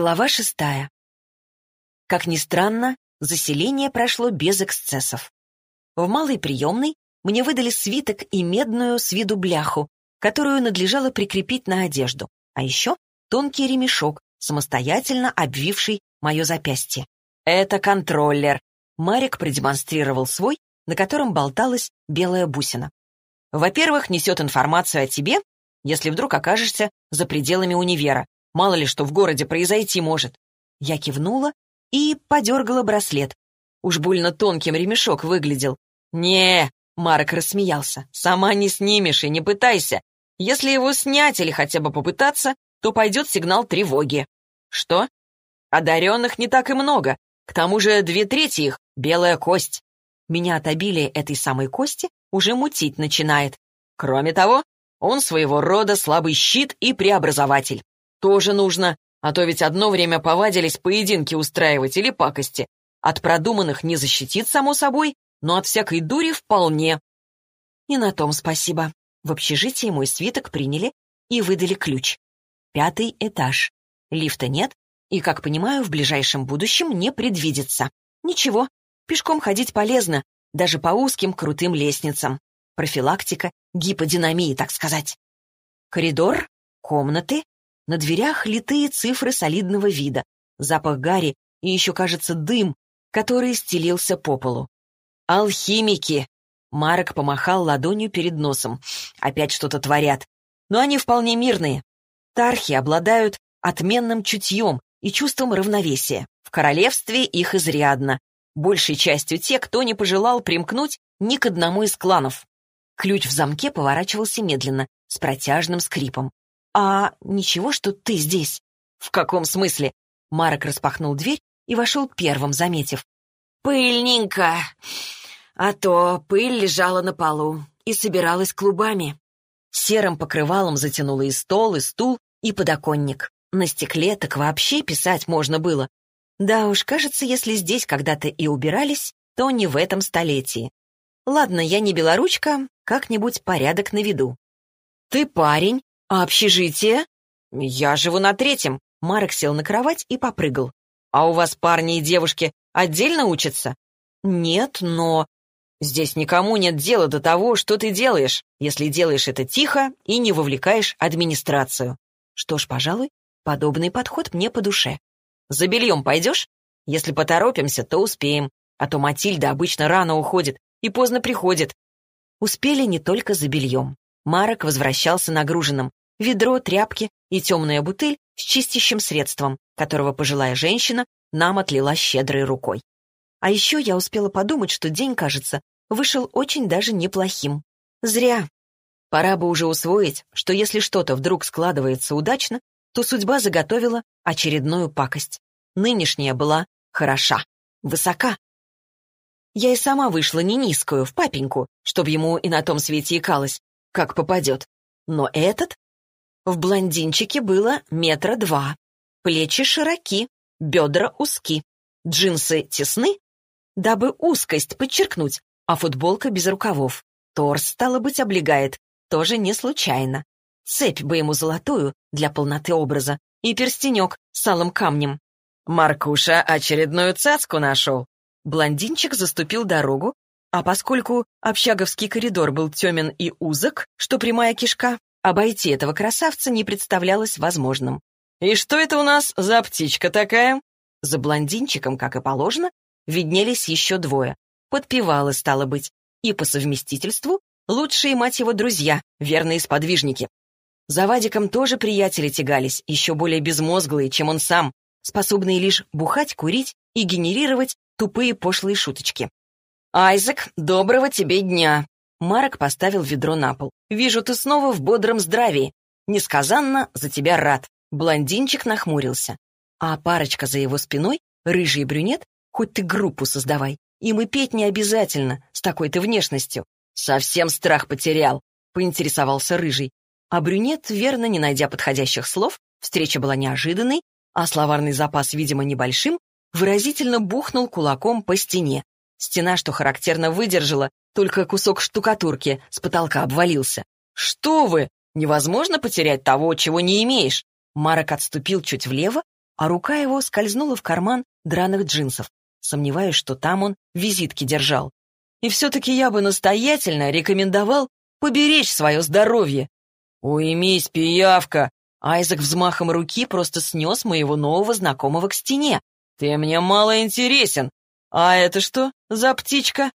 Глава шестая. Как ни странно, заселение прошло без эксцессов. В малой приемной мне выдали свиток и медную с виду бляху, которую надлежало прикрепить на одежду, а еще тонкий ремешок, самостоятельно обвивший мое запястье. Это контроллер. Марик продемонстрировал свой, на котором болталась белая бусина. Во-первых, несет информацию о тебе, если вдруг окажешься за пределами универа, Мало ли что в городе произойти может. Я кивнула и подергала браслет. Уж больно тонким ремешок выглядел. не Марк рассмеялся. «Сама не снимешь и не пытайся. Если его снять или хотя бы попытаться, то пойдет сигнал тревоги». «Что?» «Одаренных не так и много. К тому же две трети их — белая кость. Меня от обилия этой самой кости уже мутить начинает. Кроме того, он своего рода слабый щит и преобразователь. Тоже нужно, а то ведь одно время повадились поединки устраивать или пакости. От продуманных не защитит, само собой, но от всякой дури вполне. И на том спасибо. В общежитии мой свиток приняли и выдали ключ. Пятый этаж. Лифта нет, и, как понимаю, в ближайшем будущем не предвидится. Ничего, пешком ходить полезно, даже по узким крутым лестницам. Профилактика гиподинамии, так сказать. Коридор, комнаты, на дверях литые цифры солидного вида, запах гари и еще, кажется, дым, который стелился по полу. «Алхимики!» Марок помахал ладонью перед носом. «Опять что-то творят. Но они вполне мирные. Тархи обладают отменным чутьем и чувством равновесия. В королевстве их изрядно. Большей частью те, кто не пожелал примкнуть ни к одному из кланов. Ключ в замке поворачивался медленно, с протяжным скрипом. «А ничего, что ты здесь?» «В каком смысле?» Марок распахнул дверь и вошел первым, заметив. «Пыльненько. А то пыль лежала на полу и собиралась клубами». Серым покрывалом затянуло и стол, и стул, и подоконник. На стекле так вообще писать можно было. Да уж, кажется, если здесь когда-то и убирались, то не в этом столетии. Ладно, я не белоручка, как-нибудь порядок наведу. «Ты парень, «А общежитие?» «Я живу на третьем». Марк сел на кровать и попрыгал. «А у вас парни и девушки отдельно учатся?» «Нет, но...» «Здесь никому нет дела до того, что ты делаешь, если делаешь это тихо и не вовлекаешь администрацию». Что ж, пожалуй, подобный подход мне по душе. «За бельем пойдешь? Если поторопимся, то успеем, а то Матильда обычно рано уходит и поздно приходит». Успели не только за бельем. Марок возвращался нагруженным ведро, тряпки и темная бутыль с чистящим средством, которого пожилая женщина нам отлила щедрой рукой. А еще я успела подумать, что день, кажется, вышел очень даже неплохим. Зря. Пора бы уже усвоить, что если что-то вдруг складывается удачно, то судьба заготовила очередную пакость. Нынешняя была хороша, высока. Я и сама вышла не низкую, в папеньку, чтобы ему и на том свете икалось, как попадет. Но этот в блондинчике было метра два. Плечи широки, бедра узки. Джинсы тесны, дабы узкость подчеркнуть, а футболка без рукавов. Торс, стало быть, облегает, тоже не случайно. Цепь бы ему золотую для полноты образа и перстенек с алым камнем. Маркуша очередную цацку нашел. Блондинчик заступил дорогу, а поскольку общаговский коридор был темен и узок, что прямая кишка, Обойти этого красавца не представлялось возможным. «И что это у нас за птичка такая?» За блондинчиком, как и положено, виднелись еще двое. Подпевалы, стало быть. И по совместительству лучшие, мать его, друзья, верные сподвижники. За Вадиком тоже приятели тягались, еще более безмозглые, чем он сам, способные лишь бухать, курить и генерировать тупые пошлые шуточки. «Айзек, доброго тебе дня!» Марок поставил ведро на пол. «Вижу, ты снова в бодром здравии. Несказанно за тебя рад». Блондинчик нахмурился. А парочка за его спиной, рыжий брюнет, хоть ты группу создавай. Им и петь не обязательно, с такой ты внешностью. Совсем страх потерял, поинтересовался рыжий. А брюнет, верно не найдя подходящих слов, встреча была неожиданной, а словарный запас, видимо, небольшим, выразительно бухнул кулаком по стене. Стена, что характерно, выдержала, только кусок штукатурки с потолка обвалился. «Что вы! Невозможно потерять того, чего не имеешь!» Марок отступил чуть влево, а рука его скользнула в карман драных джинсов. Сомневаюсь, что там он визитки держал. И все-таки я бы настоятельно рекомендовал поберечь свое здоровье. «Уймись, пиявка!» Айзек взмахом руки просто снес моего нового знакомого к стене. «Ты мне мало интересен. А это что за птичка?»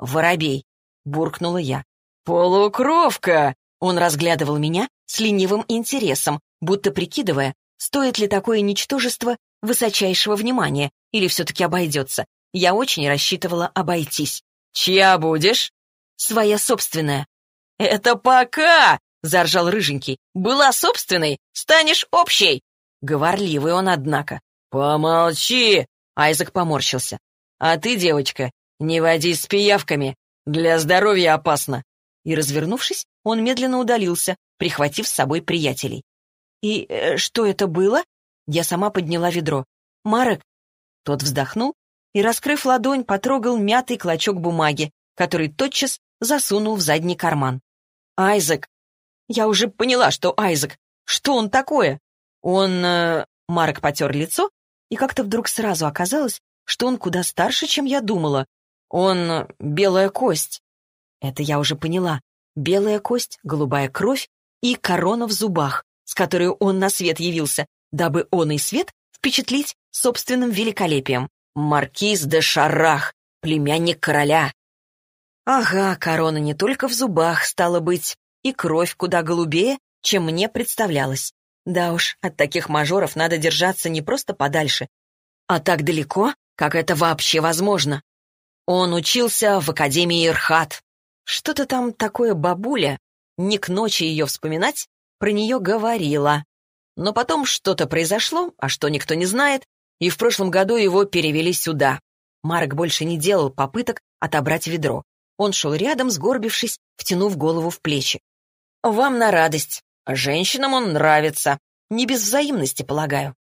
«Воробей», — буркнула я. «Полукровка!» Он разглядывал меня с ленивым интересом, будто прикидывая, стоит ли такое ничтожество высочайшего внимания, или все-таки обойдется. Я очень рассчитывала обойтись. «Чья будешь?» «Своя собственная». «Это пока!» — заржал Рыженький. «Была собственной, станешь общей!» Говорливый он, однако. «Помолчи!» — Айзек поморщился. «А ты, девочка, не водись с пиявками. Для здоровья опасно!» И, развернувшись, он медленно удалился, прихватив с собой приятелей. «И э, что это было?» Я сама подняла ведро. «Марек?» Тот вздохнул и, раскрыв ладонь, потрогал мятый клочок бумаги, который тотчас засунул в задний карман. «Айзек!» «Я уже поняла, что Айзек. Что он такое?» «Он...» э... Марк потер лицо, и как-то вдруг сразу оказалось, что он куда старше, чем я думала. Он э, белая кость. Это я уже поняла. Белая кость, голубая кровь и корона в зубах, с которой он на свет явился, дабы он и свет впечатлить собственным великолепием. Маркиз де Шарах, племянник короля. Ага, корона не только в зубах, стала быть, и кровь куда голубее, чем мне представлялось. Да уж, от таких мажоров надо держаться не просто подальше, а так далеко, как это вообще возможно. Он учился в Академии Ирхат. Что-то там такое бабуля, не к ночи ее вспоминать, про нее говорила. Но потом что-то произошло, а что никто не знает, и в прошлом году его перевели сюда. Марк больше не делал попыток отобрать ведро. Он шел рядом, сгорбившись, втянув голову в плечи. «Вам на радость. Женщинам он нравится. Не без взаимности, полагаю».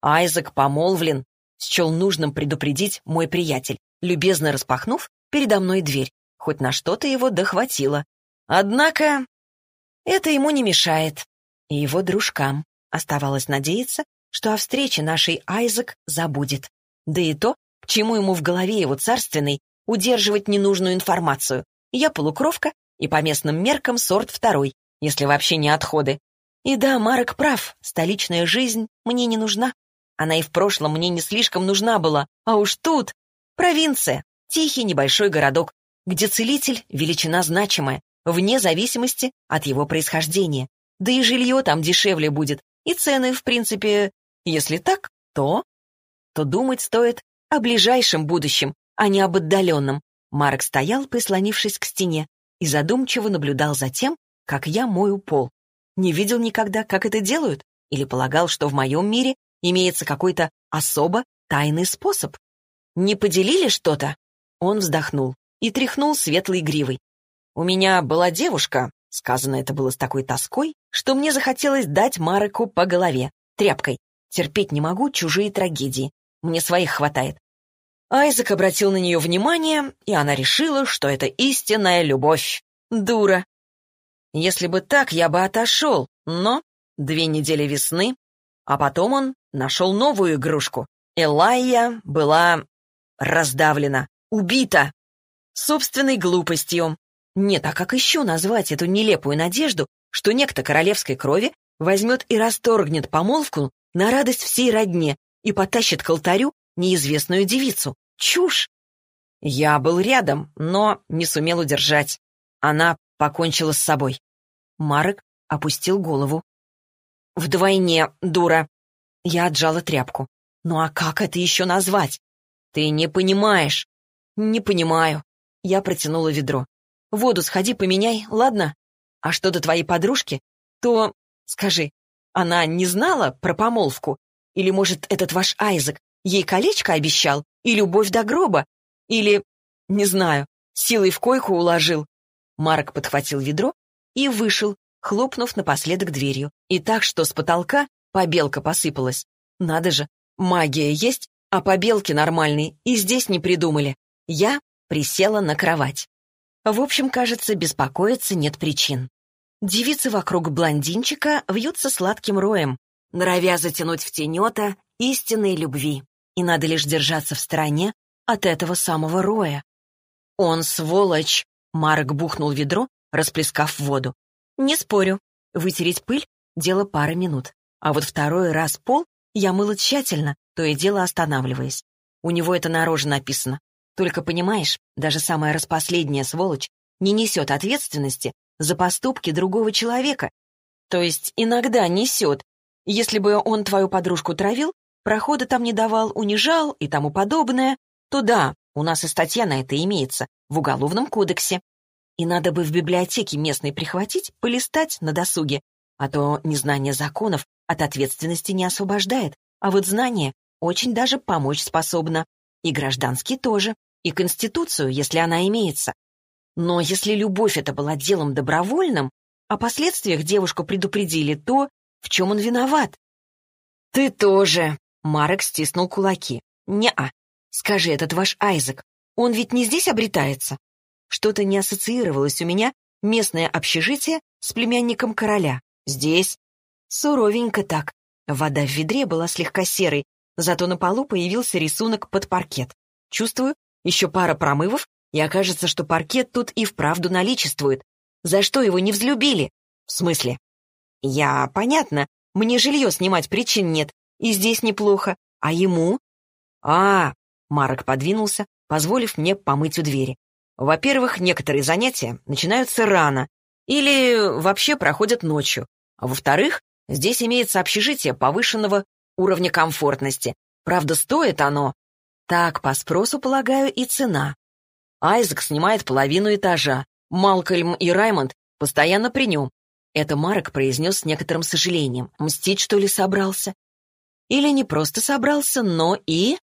Айзек помолвлен. Счел нужным предупредить мой приятель, любезно распахнув передо мной дверь. Хоть на что-то его дохватило. Однако это ему не мешает. И его дружкам оставалось надеяться, что о встрече нашей Айзек забудет. Да и то, к чему ему в голове его царственной удерживать ненужную информацию. Я полукровка и по местным меркам сорт второй, если вообще не отходы. И да, Марок прав, столичная жизнь мне не нужна. Она и в прошлом мне не слишком нужна была, а уж тут провинция, тихий небольшой городок, где целитель — величина значимая, вне зависимости от его происхождения. Да и жилье там дешевле будет, и цены, в принципе, если так, то... То думать стоит о ближайшем будущем, а не об отдаленном. Марк стоял, прислонившись к стене, и задумчиво наблюдал за тем, как я мою пол. Не видел никогда, как это делают, или полагал, что в моем мире имеется какой-то особо тайный способ. «Не поделили что-то?» Он вздохнул и тряхнул светлой гривой. «У меня была девушка», сказано это было с такой тоской, что мне захотелось дать Мареку по голове, тряпкой. Терпеть не могу чужие трагедии. Мне своих хватает. Айзек обратил на нее внимание, и она решила, что это истинная любовь. Дура. Если бы так, я бы отошел, но две недели весны, а потом он нашел новую игрушку. Элайя была раздавлена, убита. Собственной глупостью. Нет, а как еще назвать эту нелепую надежду, что некто королевской крови возьмет и расторгнет помолвку на радость всей родне и потащит к алтарю неизвестную девицу. Чушь! Я был рядом, но не сумел удержать. Она покончила с собой. Марек опустил голову. «Вдвойне, дура!» Я отжала тряпку. «Ну а как это еще назвать?» «Ты не понимаешь». «Не понимаю». Я протянула ведро. «Воду сходи поменяй, ладно? А что до твоей подружки, то... Скажи, она не знала про помолвку? Или, может, этот ваш Айзек ей колечко обещал? И любовь до гроба? Или, не знаю, силой в койку уложил?» Марк подхватил ведро и вышел, хлопнув напоследок дверью. И так, что с потолка побелка посыпалась. Надо же, магия есть, а побелки нормальные и здесь не придумали. Я присела на кровать. В общем, кажется, беспокоиться нет причин. Девицы вокруг блондинчика вьются сладким роем, норовя затянуть в тенета истинной любви, и надо лишь держаться в стороне от этого самого Роя. «Он сволочь!» — Марк бухнул ведро, расплескав воду. «Не спорю. Вытереть пыль — дело пары минут. А вот второй раз пол я мыла тщательно, то и дело останавливаясь. У него это на написано. Только понимаешь, даже самая распоследняя сволочь не несет ответственности за поступки другого человека. То есть иногда несет. Если бы он твою подружку травил, прохода там не давал, унижал и тому подобное, то да, у нас и статья на это имеется, в Уголовном кодексе. И надо бы в библиотеке местной прихватить, полистать на досуге, а то незнание законов от ответственности не освобождает, а вот знание очень даже помочь способно. И гражданский тоже, и Конституцию, если она имеется. Но если любовь это была делом добровольным, о последствиях девушку предупредили, то в чем он виноват? «Ты тоже!» — Марек стиснул кулаки. «Не-а. Скажи, этот ваш Айзек, он ведь не здесь обретается?» Что-то не ассоциировалось у меня местное общежитие с племянником короля. Здесь. Суровенько так. Вода в ведре была слегка серой, зато на полу появился рисунок под паркет. Чувствую, еще пара промывов, и окажется, что паркет тут и вправду наличествует. За что его не взлюбили? В смысле? Я, понятно, мне жилье снимать причин нет, и здесь неплохо. А ему? А, Марок подвинулся, позволив мне помыть у двери. Во-первых, некоторые занятия начинаются рано или вообще проходят ночью. А во-вторых, здесь имеется общежитие повышенного уровня комфортности. Правда, стоит оно. Так, по спросу, полагаю, и цена. Айзек снимает половину этажа. Малкольм и Раймонд постоянно при нем. Это Марк произнес с некоторым сожалением. Мстить, что ли, собрался? Или не просто собрался, но и...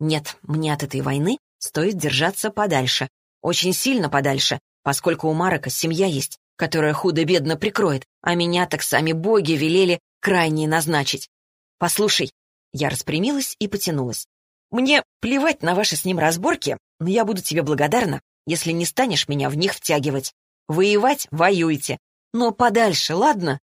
Нет, мне от этой войны стоит держаться подальше. Очень сильно подальше, поскольку у Марока семья есть, которая худо-бедно прикроет, а меня так сами боги велели крайне назначить. Послушай, я распрямилась и потянулась. Мне плевать на ваши с ним разборки, но я буду тебе благодарна, если не станешь меня в них втягивать. Воевать — воюйте. Но подальше, ладно?